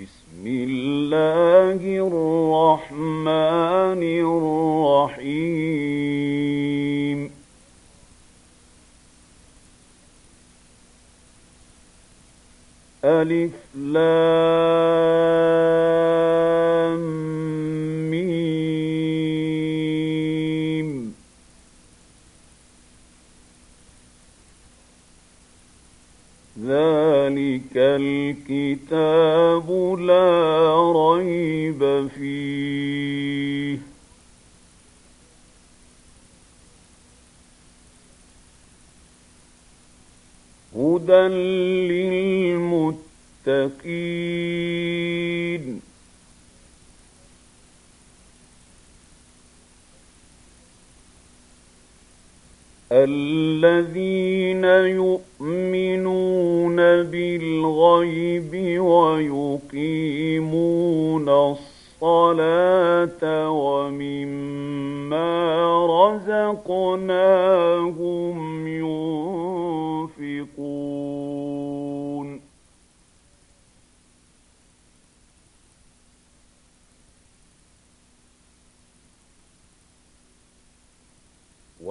بسم الله الرحمن الرحيم. ألف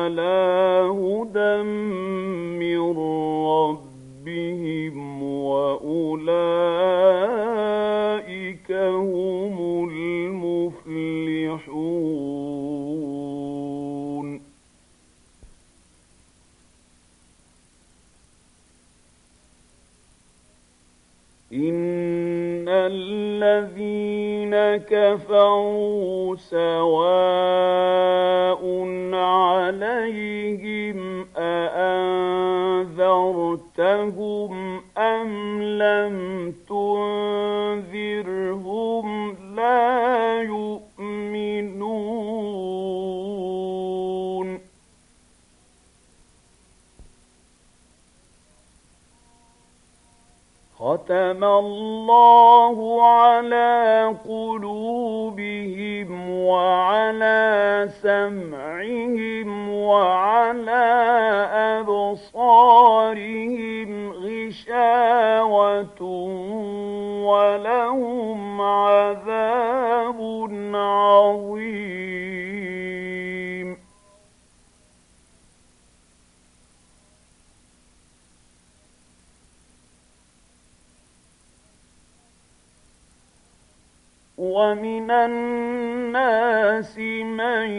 على هدى من ربهم وأولئك هم المفلحون. إن الذين كفروا سواء عليهم أأنذرتهم أم لم تنذرهم لا يؤمنون؟ ختم الله على قلوبهم وعلى سمعهم وعلى أبصارهم غشاوة ولهم عذاب عظيم. ومن الناس من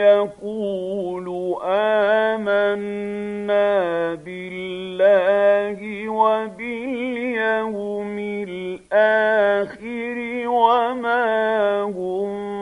يقول آمنا بالله وباليوم الآخر وما هم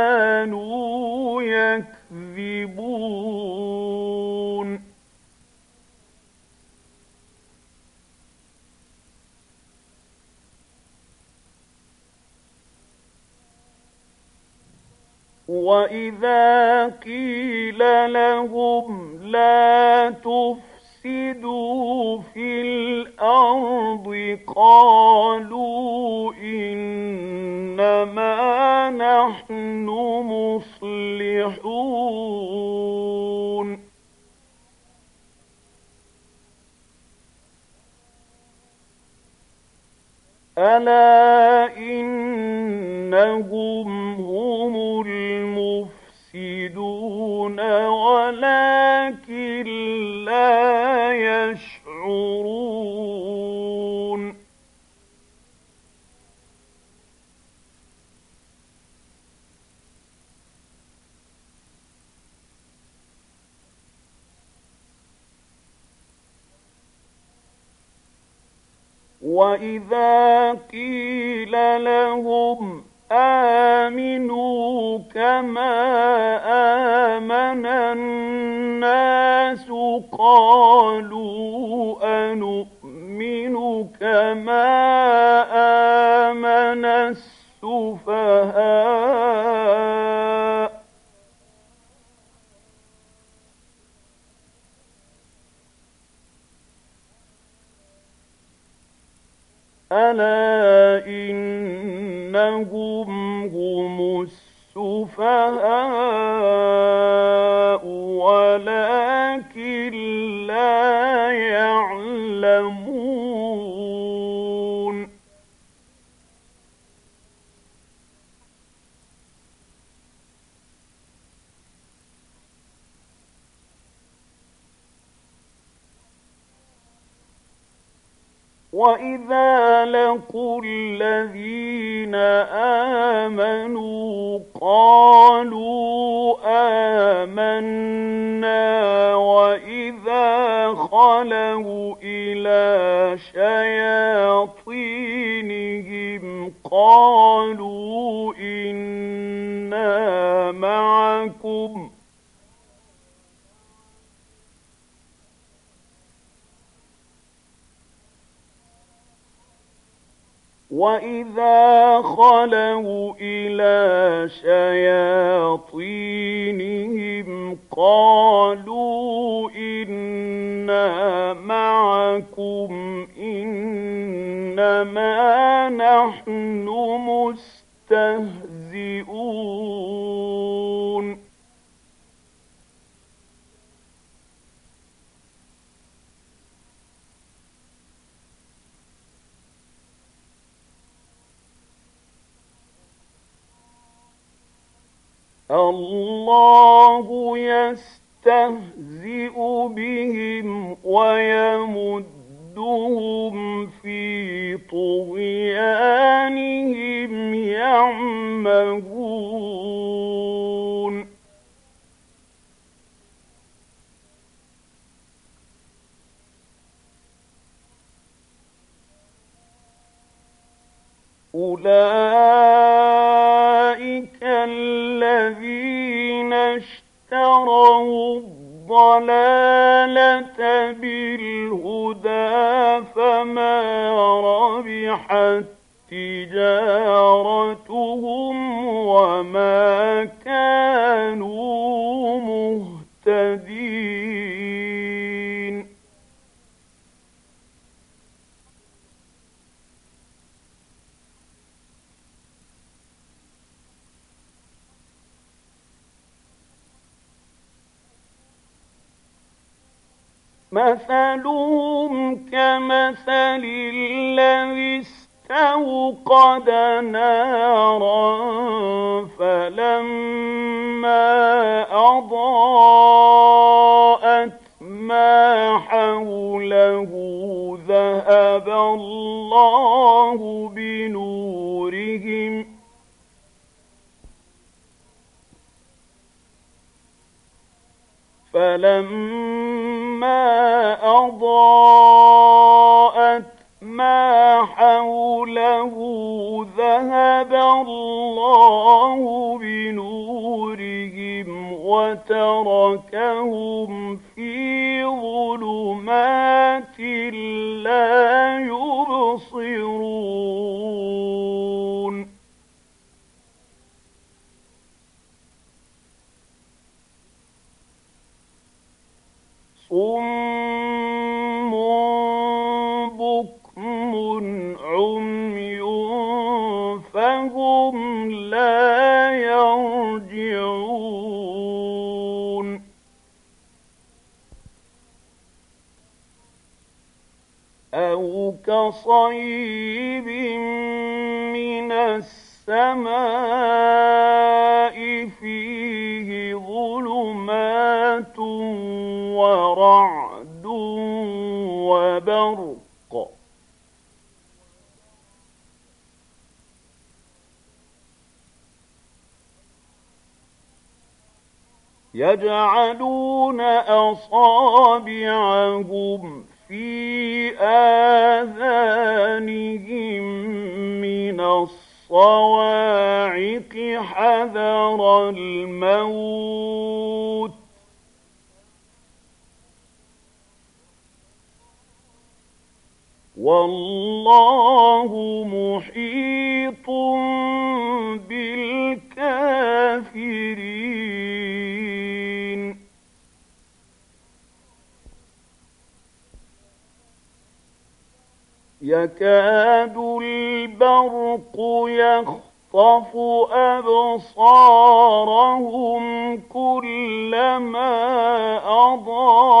وإذا قيل لهم لا تفسدوا في الأرض قالوا إنما نحن مصلحون ألا إنهم هم المفسدون ولكن لا يشعرون. وإذا قيل لهم آمنوا كما آمن الناس قالوا أنؤمن كما آمن السفهاء ألا السفهاء وإذا لقوا الذين آمنوا قالوا وإذا أولئك أضاءت كصيب من السماء فيه ظلمات ورعد وبرق يجعلون أصابعهم في آذانهم من الصواعق حذر الموت. والله محيط بالكافرين. يكاد البرق يخطف أبصارهم كلما أضاء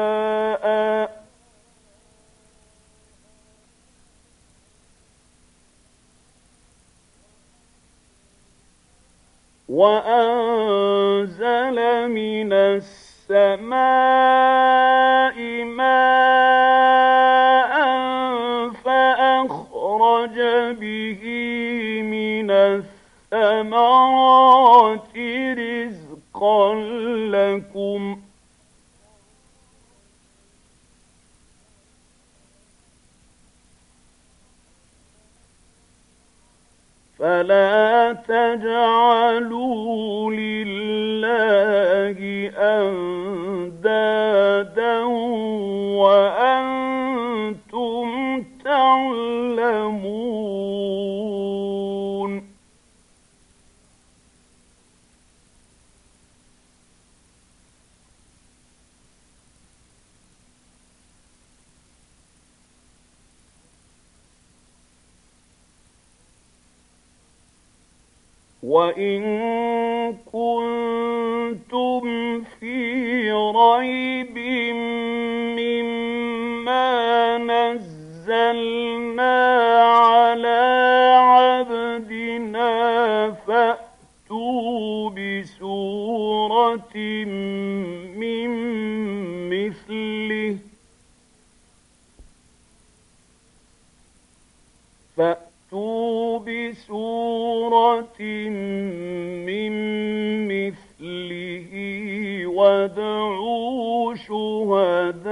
وأنزل من السماء ماء فأخرج به وإن كنتم في ريب مما نزلنا على عبدنا فأتوا بسورة من مثله فأتوا بِسُورَةٍ مِّن مِّثْلِهِ وَادْعُوا شُهَدَاءَكُم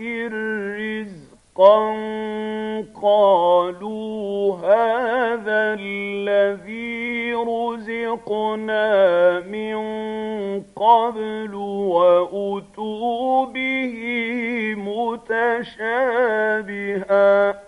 رزقا قالوا هذا الذي رزقنا من قبل وأتوا به متشابها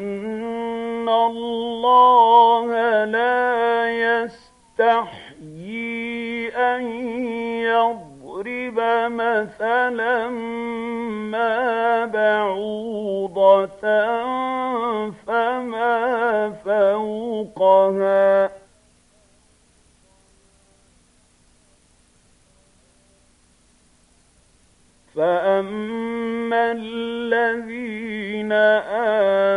مثلا ما بعوضة فما فوقها. فأما الذين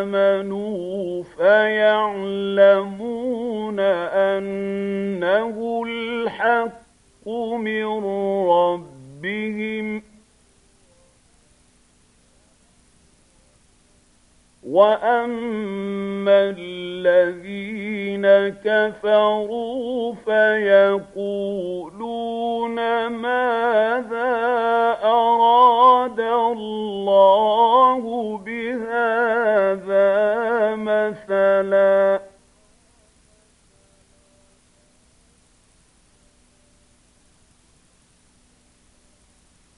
آمنوا فيعلمون أنه الحق من ربهم. وأما الذين كفروا فيقولون ماذا أراد الله بهذا مثلا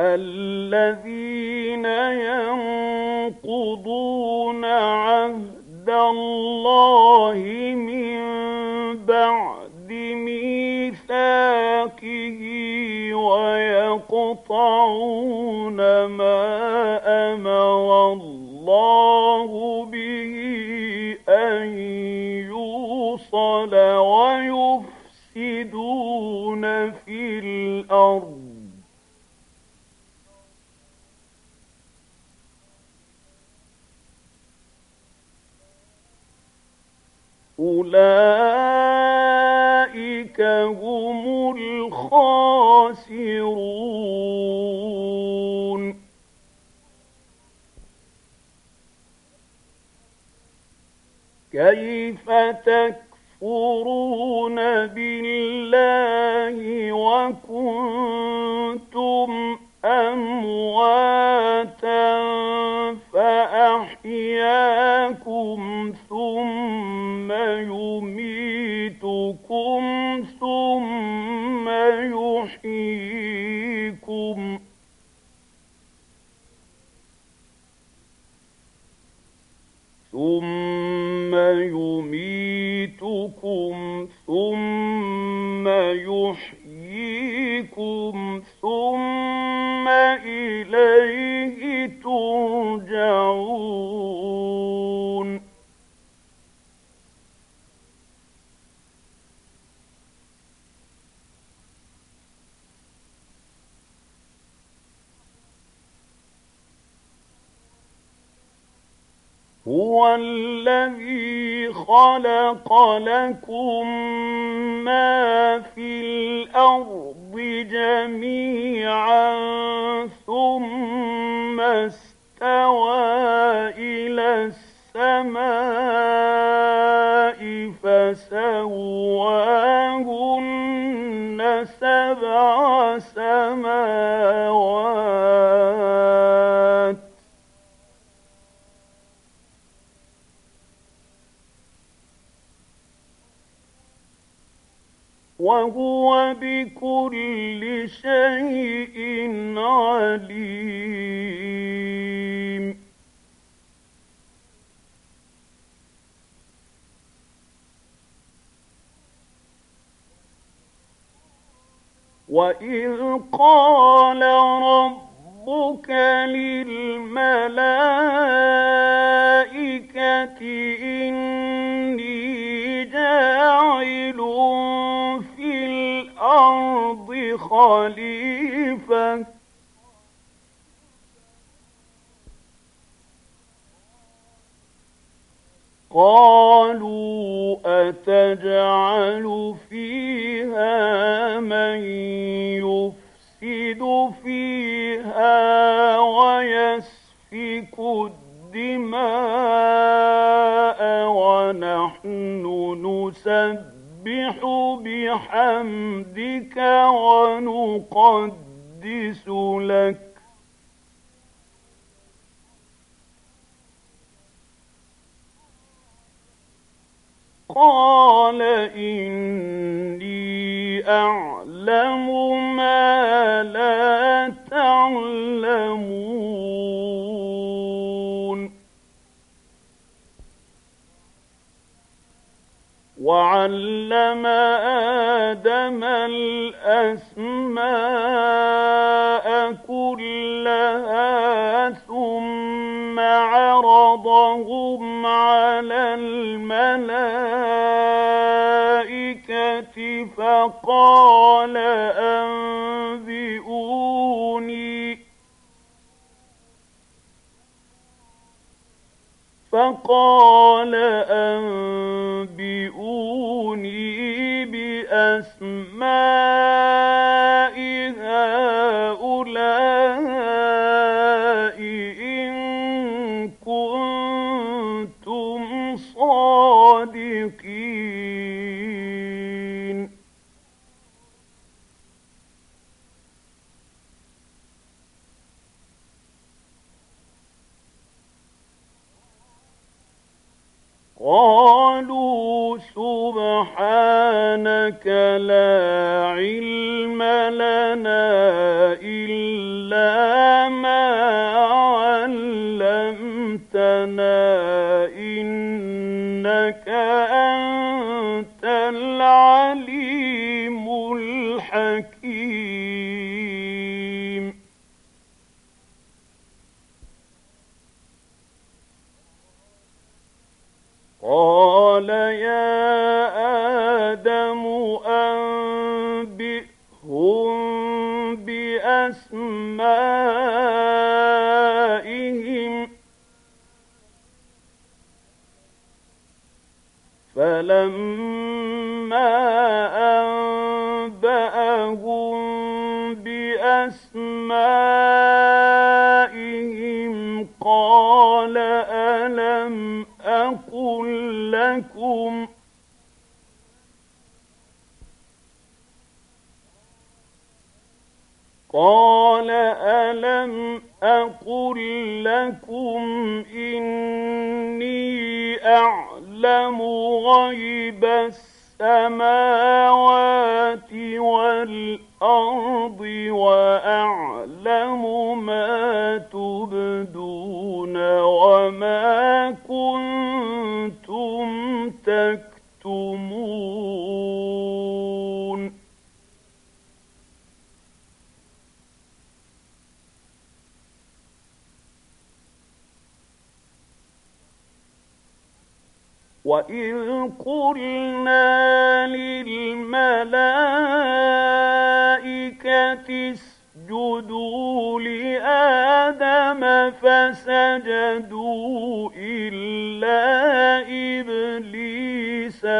الذين ينقضون أولئك هم الخاسرون. كيف تكفرون بالله وكنتم أمواتا فأحياكم خلق لكم ما في الأرض جميعا. وهو بكل شيء عليم. وإذ قال ربك للملائكة إني جاعل الأرض خليفة. قالوا أتجعل فيها من يفسد فيها ويسفك الدماء ونحن نسبح بحمدك ونقدس لك. قال إني أعلم ما لا تعلمون. وعلم آدم الأسماء كلها ثم عرضهم على الملائكة فقال أنبئوني فقال أنبئوني بأسماء هؤلاء بأسمائهم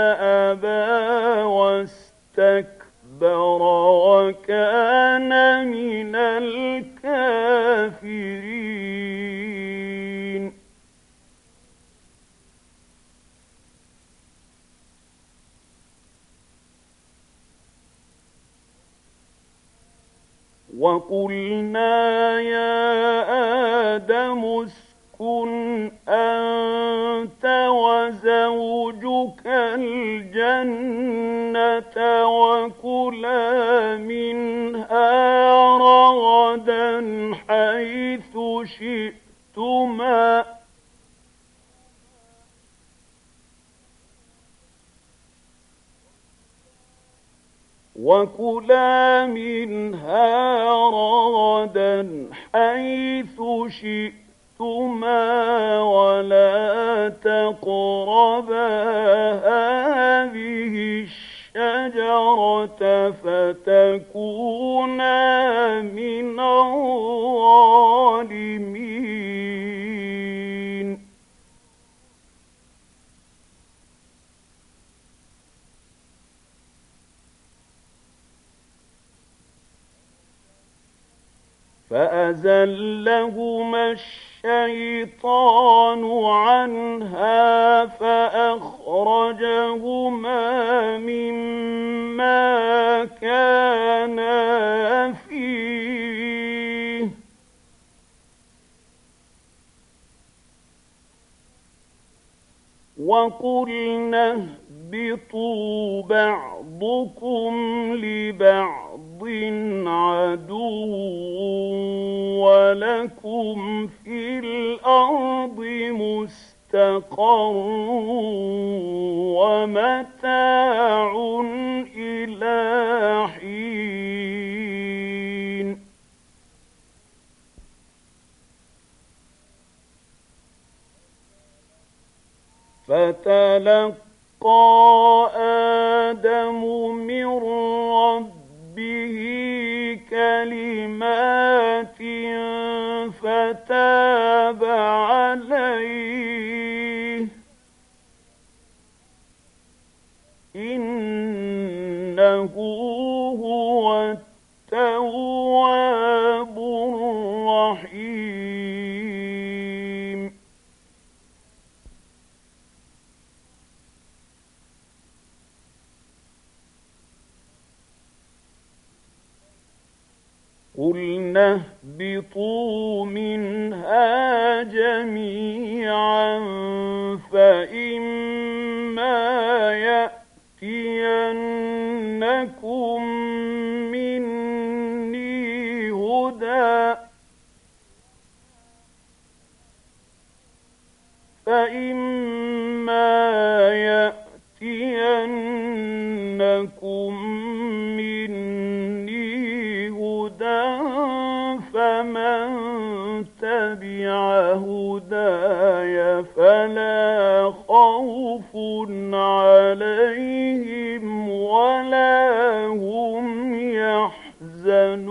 إبليس وكلا منها رغدا حيث شئتما. وكلا منها رغدا حيث شئتما ولا تقربا هذه الشجرة فتكونا من الظالمين. فأزلهما الشيطان عنها فأخرجهما مما كانا فيه. وقلنا اهبطوا بعضكم لبعض عدو ولكم في الأرض مستقر ومتاع إلى حين. فتلقى آدم من ربه كلمات فتاب اهبطوا منها جميعا فإما يأتينكم مني هدى فإما تبع هداي فلا خوف عليهم ولا هم يحزنون.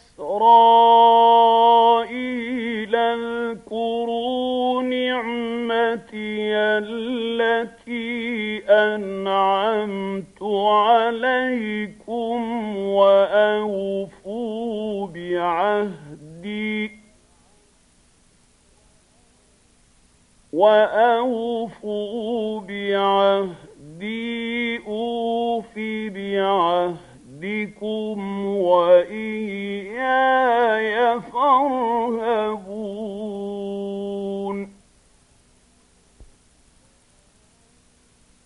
اذكروا نعمتي التي أنعمت عليكم وأوفوا بعهدي وأوفوا بعهدي أوف بعهدي. ربكم وإياي فارهبون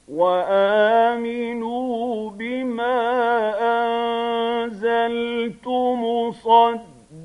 وآمنوا بما أنزلت مصدقا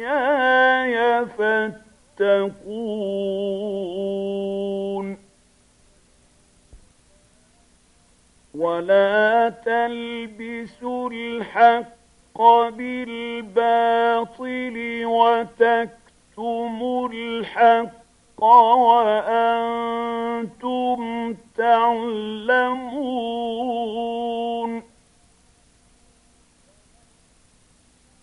وإياي فاتقون ولا تلبسوا الحق بالباطل وتكتموا تكتموا الحق وأنتم تعلمون.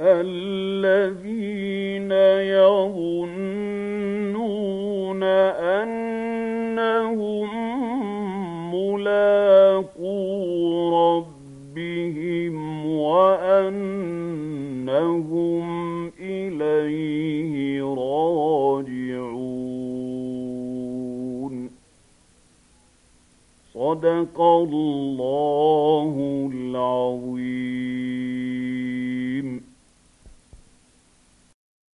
الذين يظنون أنهم ملاقو ربهم وأنهم إليه راجعون. صدق الله العظيم.